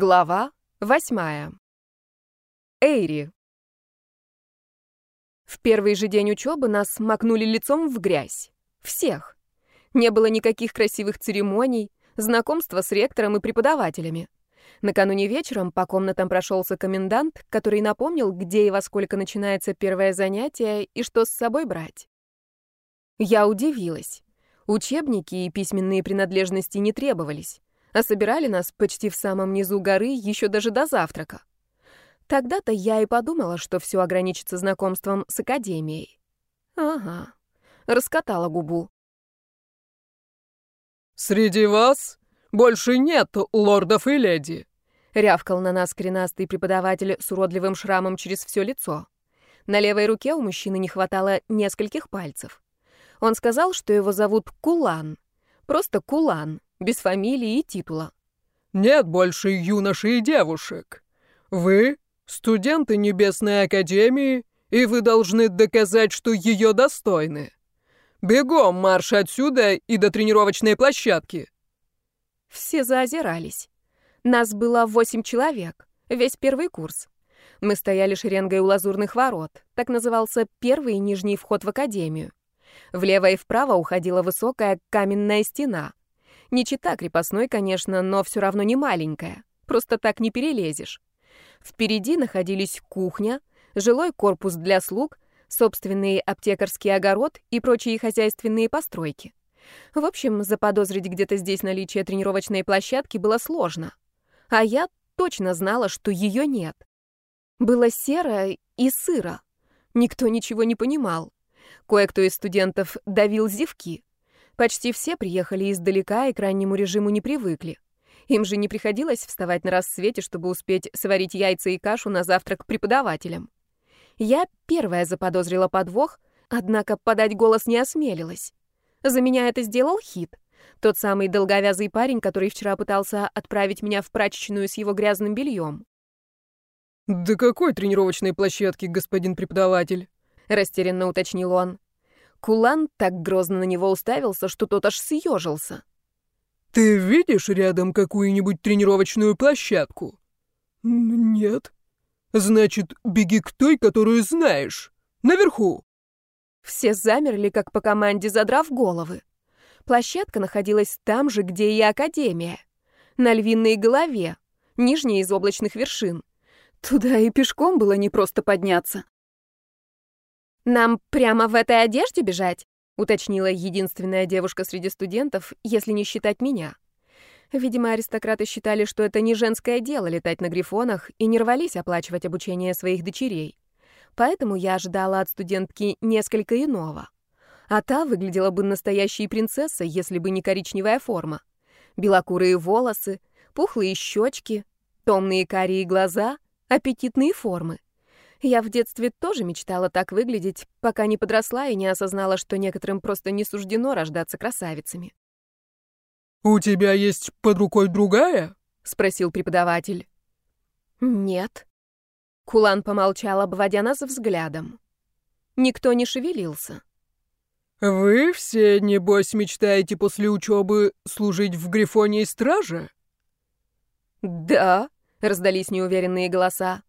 Глава восьмая. Эйри. В первый же день учебы нас макнули лицом в грязь. Всех. Не было никаких красивых церемоний, знакомства с ректором и преподавателями. Накануне вечером по комнатам прошелся комендант, который напомнил, где и во сколько начинается первое занятие и что с собой брать. Я удивилась. Учебники и письменные принадлежности не требовались а собирали нас почти в самом низу горы еще даже до завтрака. Тогда-то я и подумала, что все ограничится знакомством с академией. Ага, раскатала губу. «Среди вас больше нет лордов и леди», — рявкал на нас коренастый преподаватель с уродливым шрамом через все лицо. На левой руке у мужчины не хватало нескольких пальцев. Он сказал, что его зовут Кулан. Просто Кулан без фамилии и титула. «Нет больше юношей и девушек. Вы — студенты Небесной Академии, и вы должны доказать, что ее достойны. Бегом марш отсюда и до тренировочной площадки!» Все заозирались. Нас было восемь человек, весь первый курс. Мы стояли шеренгой у лазурных ворот, так назывался первый нижний вход в академию. Влево и вправо уходила высокая каменная стена. Не чита крепостной, конечно, но все равно не маленькая. Просто так не перелезешь. Впереди находились кухня, жилой корпус для слуг, собственный аптекарский огород и прочие хозяйственные постройки. В общем, заподозрить где-то здесь наличие тренировочной площадки было сложно. А я точно знала, что ее нет. Было серо и сыро. Никто ничего не понимал. Кое-кто из студентов давил зевки. Почти все приехали издалека и к раннему режиму не привыкли. Им же не приходилось вставать на рассвете, чтобы успеть сварить яйца и кашу на завтрак преподавателям. Я первая заподозрила подвох, однако подать голос не осмелилась. За меня это сделал Хит, тот самый долговязый парень, который вчера пытался отправить меня в прачечную с его грязным бельем. «Да какой тренировочной площадки, господин преподаватель?» — растерянно уточнил он. Кулан так грозно на него уставился, что тот аж съежился. «Ты видишь рядом какую-нибудь тренировочную площадку?» «Нет». «Значит, беги к той, которую знаешь. Наверху». Все замерли, как по команде, задрав головы. Площадка находилась там же, где и Академия. На львиной голове, нижней из облачных вершин. Туда и пешком было непросто подняться. «Нам прямо в этой одежде бежать?» — уточнила единственная девушка среди студентов, если не считать меня. Видимо, аристократы считали, что это не женское дело летать на грифонах и не рвались оплачивать обучение своих дочерей. Поэтому я ожидала от студентки несколько иного. А та выглядела бы настоящей принцессой, если бы не коричневая форма. Белокурые волосы, пухлые щечки, томные карие глаза, аппетитные формы. Я в детстве тоже мечтала так выглядеть, пока не подросла и не осознала, что некоторым просто не суждено рождаться красавицами. «У тебя есть под рукой другая?» — спросил преподаватель. «Нет». Кулан помолчал, обводя нас взглядом. Никто не шевелился. «Вы все, небось, мечтаете после учебы служить в Грифоне и Страже?» «Да», — раздались неуверенные голоса.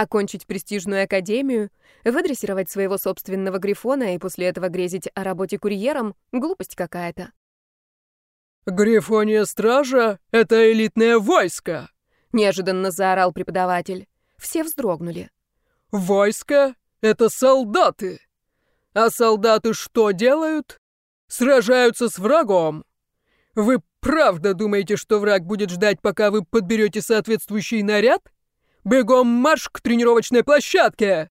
Окончить престижную академию, выдрессировать своего собственного грифона и после этого грезить о работе курьером — глупость какая-то. «Грифония Стража — это элитное войско!» — неожиданно заорал преподаватель. Все вздрогнули. «Войско — это солдаты! А солдаты что делают? Сражаются с врагом! Вы правда думаете, что враг будет ждать, пока вы подберете соответствующий наряд?» Бегом марш к тренировочной площадке!»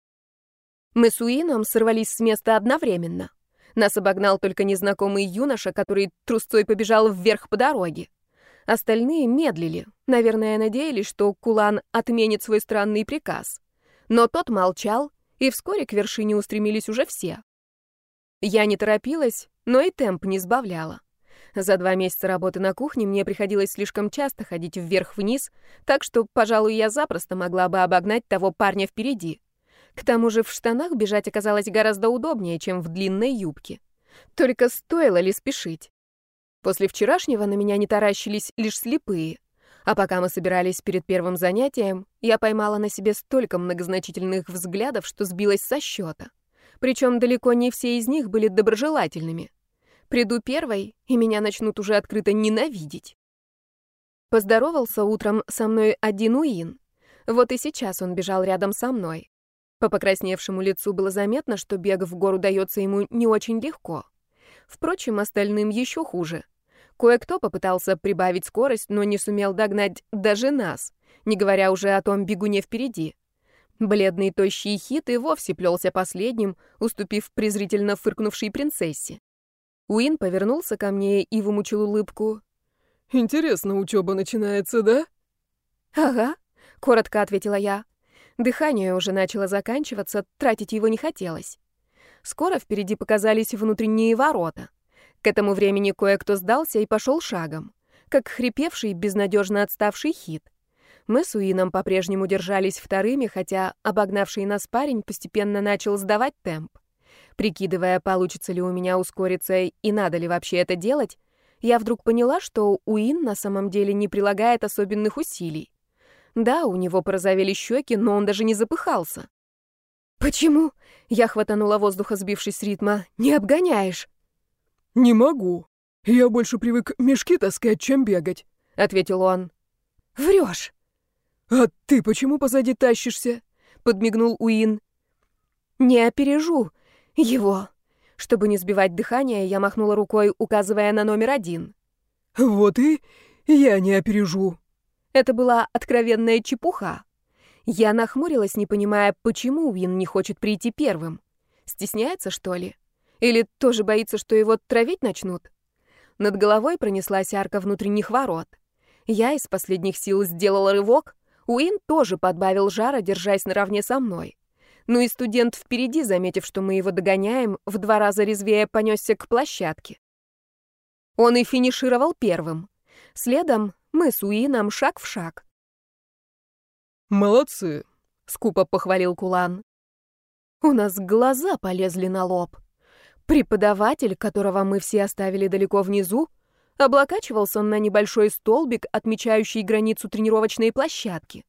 Мы с Уином сорвались с места одновременно. Нас обогнал только незнакомый юноша, который трусцой побежал вверх по дороге. Остальные медлили, наверное, надеялись, что Кулан отменит свой странный приказ. Но тот молчал, и вскоре к вершине устремились уже все. Я не торопилась, но и темп не сбавляла. За два месяца работы на кухне мне приходилось слишком часто ходить вверх-вниз, так что, пожалуй, я запросто могла бы обогнать того парня впереди. К тому же в штанах бежать оказалось гораздо удобнее, чем в длинной юбке. Только стоило ли спешить? После вчерашнего на меня не таращились лишь слепые, А пока мы собирались перед первым занятием, я поймала на себе столько многозначительных взглядов, что сбилась со счета. Причем далеко не все из них были доброжелательными. Приду первой, и меня начнут уже открыто ненавидеть. Поздоровался утром со мной один Уин. Вот и сейчас он бежал рядом со мной. По покрасневшему лицу было заметно, что бег в гору дается ему не очень легко. Впрочем, остальным еще хуже. Кое-кто попытался прибавить скорость, но не сумел догнать даже нас, не говоря уже о том бегуне впереди. Бледный тощий хит и вовсе плелся последним, уступив презрительно фыркнувшей принцессе. Уин повернулся ко мне и вымучил улыбку. «Интересно, учеба начинается, да?» «Ага», — коротко ответила я. Дыхание уже начало заканчиваться, тратить его не хотелось. Скоро впереди показались внутренние ворота. К этому времени кое-кто сдался и пошел шагом, как хрипевший, безнадежно отставший хит. Мы с Уином по-прежнему держались вторыми, хотя обогнавший нас парень постепенно начал сдавать темп. Прикидывая, получится ли у меня ускориться и надо ли вообще это делать, я вдруг поняла, что Уин на самом деле не прилагает особенных усилий. Да, у него порозовели щеки, но он даже не запыхался. «Почему?» — я хватанула воздуха, сбившись с ритма. «Не обгоняешь?» «Не могу. Я больше привык мешки таскать, чем бегать», — ответил он. «Врешь». «А ты почему позади тащишься?» — подмигнул Уин. «Не опережу его». Чтобы не сбивать дыхание, я махнула рукой, указывая на номер один. «Вот и я не опережу». Это была откровенная чепуха. Я нахмурилась, не понимая, почему Уин не хочет прийти первым. Стесняется, что ли? Или тоже боится, что его травить начнут? Над головой пронеслась арка внутренних ворот. Я из последних сил сделала рывок. Уин тоже подбавил жара, держась наравне со мной. Ну и студент впереди, заметив, что мы его догоняем, в два раза резвее понесся к площадке. Он и финишировал первым. Следом мы с Уином шаг в шаг. «Молодцы», — скупо похвалил Кулан. У нас глаза полезли на лоб. Преподаватель, которого мы все оставили далеко внизу, облокачивался на небольшой столбик, отмечающий границу тренировочной площадки.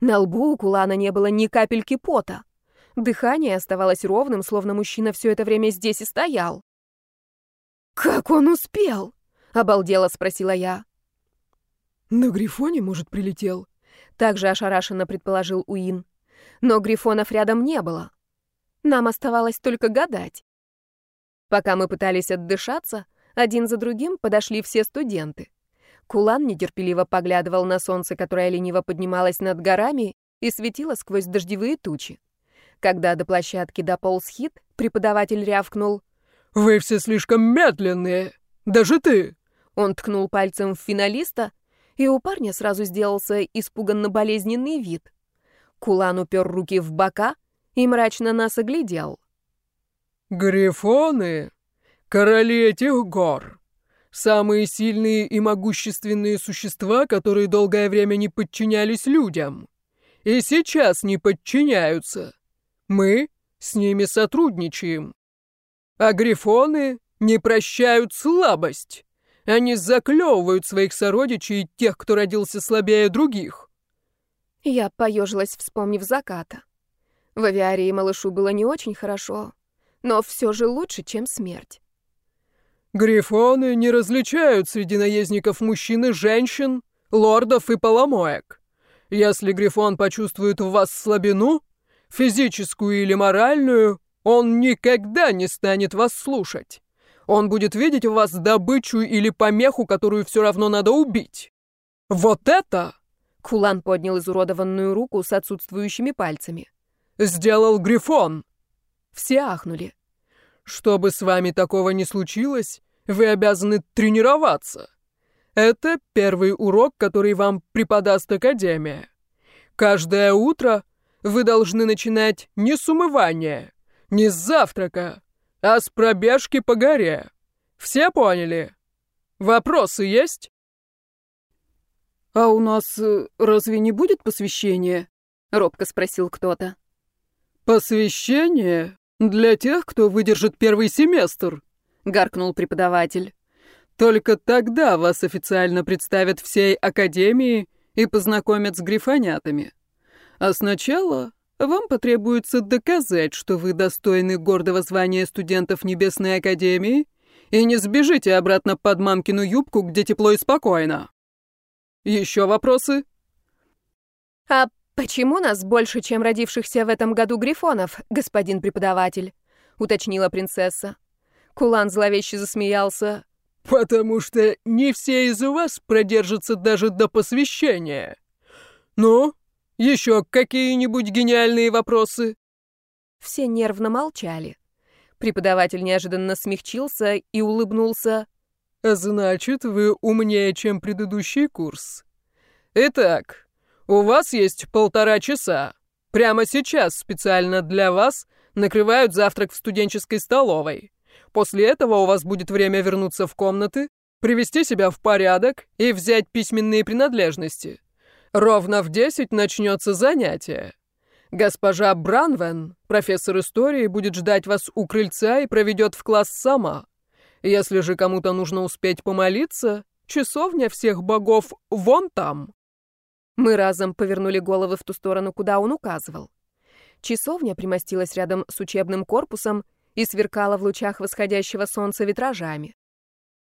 На лбу у Кулана не было ни капельки пота. Дыхание оставалось ровным, словно мужчина все это время здесь и стоял. «Как он успел?» — обалдела спросила я. «На Грифоне, может, прилетел?» — также ошарашенно предположил Уин. Но Грифонов рядом не было. Нам оставалось только гадать. Пока мы пытались отдышаться, один за другим подошли все студенты. Кулан нетерпеливо поглядывал на солнце, которое лениво поднималось над горами и светило сквозь дождевые тучи. Когда до площадки дополз хит, преподаватель рявкнул. «Вы все слишком медленные! Даже ты!» Он ткнул пальцем в финалиста, и у парня сразу сделался испуганно болезненный вид. Кулан упер руки в бока и мрачно нас оглядел. Грифоны — короли этих гор. Самые сильные и могущественные существа, которые долгое время не подчинялись людям. И сейчас не подчиняются. Мы с ними сотрудничаем. А грифоны не прощают слабость. Они заклевывают своих сородичей и тех, кто родился слабее других. Я поежилась, вспомнив заката. В авиарии малышу было не очень хорошо, но все же лучше, чем смерть. Грифоны не различают среди наездников мужчин и женщин, лордов и поломоек. Если Грифон почувствует в вас слабину, физическую или моральную, он никогда не станет вас слушать. Он будет видеть в вас добычу или помеху, которую все равно надо убить. Вот это... Кулан поднял изуродованную руку с отсутствующими пальцами. «Сделал Грифон!» Все ахнули. Чтобы с вами такого не случилось, вы обязаны тренироваться. Это первый урок, который вам преподаст Академия. Каждое утро вы должны начинать не с умывания, не с завтрака, а с пробежки по горе. Все поняли? Вопросы есть? «А у нас э, разве не будет посвящения?» — робко спросил кто-то. «Посвящение? «Для тех, кто выдержит первый семестр», — гаркнул преподаватель. «Только тогда вас официально представят всей Академии и познакомят с грифонятами. А сначала вам потребуется доказать, что вы достойны гордого звания студентов Небесной Академии и не сбежите обратно под мамкину юбку, где тепло и спокойно. Еще вопросы? А почему нас больше, чем родившихся в этом году грифонов, господин преподаватель? уточнила принцесса. Кулан зловеще засмеялся. «Потому что не все из вас продержатся даже до посвящения. Ну, еще какие-нибудь гениальные вопросы?» Все нервно молчали. Преподаватель неожиданно смягчился и улыбнулся. «Значит, вы умнее, чем предыдущий курс. Итак, у вас есть полтора часа. Прямо сейчас специально для вас накрывают завтрак в студенческой столовой. После этого у вас будет время вернуться в комнаты, привести себя в порядок и взять письменные принадлежности. Ровно в 10 начнется занятие. Госпожа Бранвен, профессор истории, будет ждать вас у крыльца и проведет в класс сама. Если же кому-то нужно успеть помолиться, часовня всех богов вон там. Мы разом повернули головы в ту сторону, куда он указывал. Часовня примостилась рядом с учебным корпусом и сверкала в лучах восходящего солнца витражами.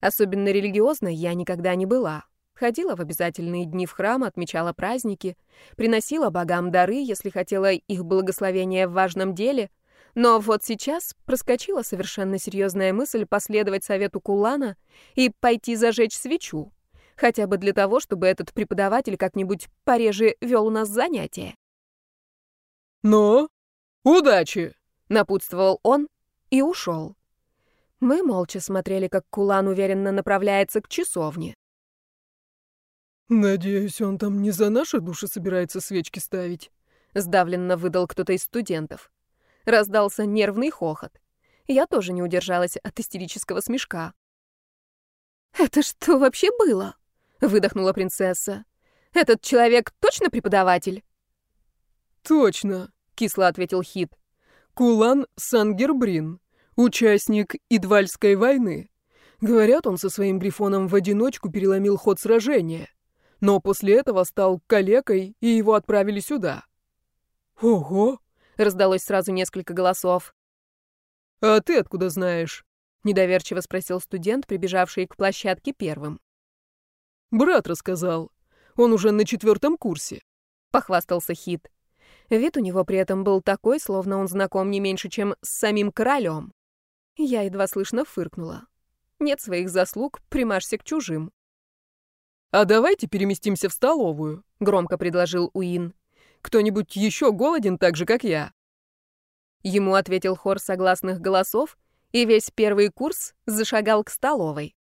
Особенно религиозной я никогда не была. Ходила в обязательные дни в храм, отмечала праздники, приносила богам дары, если хотела их благословения в важном деле. Но вот сейчас проскочила совершенно серьезная мысль последовать совету Кулана и пойти зажечь свечу. Хотя бы для того, чтобы этот преподаватель как-нибудь пореже вел у нас занятия. «Ну, удачи!» — напутствовал он, и ушел. Мы молча смотрели, как Кулан уверенно направляется к часовне. «Надеюсь, он там не за наши души собирается свечки ставить», — сдавленно выдал кто-то из студентов. Раздался нервный хохот. Я тоже не удержалась от истерического смешка. «Это что вообще было?» — выдохнула принцесса. «Этот человек точно преподаватель?» «Точно», — кисло ответил Хит. «Кулан Сангербрин, Участник Идвальской войны. Говорят, он со своим грифоном в одиночку переломил ход сражения. Но после этого стал калекой, и его отправили сюда. Ого! Раздалось сразу несколько голосов. А ты откуда знаешь? Недоверчиво спросил студент, прибежавший к площадке первым. Брат рассказал. Он уже на четвертом курсе. Похвастался Хит. Вид у него при этом был такой, словно он знаком не меньше, чем с самим королем. Я едва слышно фыркнула. Нет своих заслуг, примажься к чужим. «А давайте переместимся в столовую», — громко предложил Уин. «Кто-нибудь еще голоден так же, как я?» Ему ответил хор согласных голосов, и весь первый курс зашагал к столовой.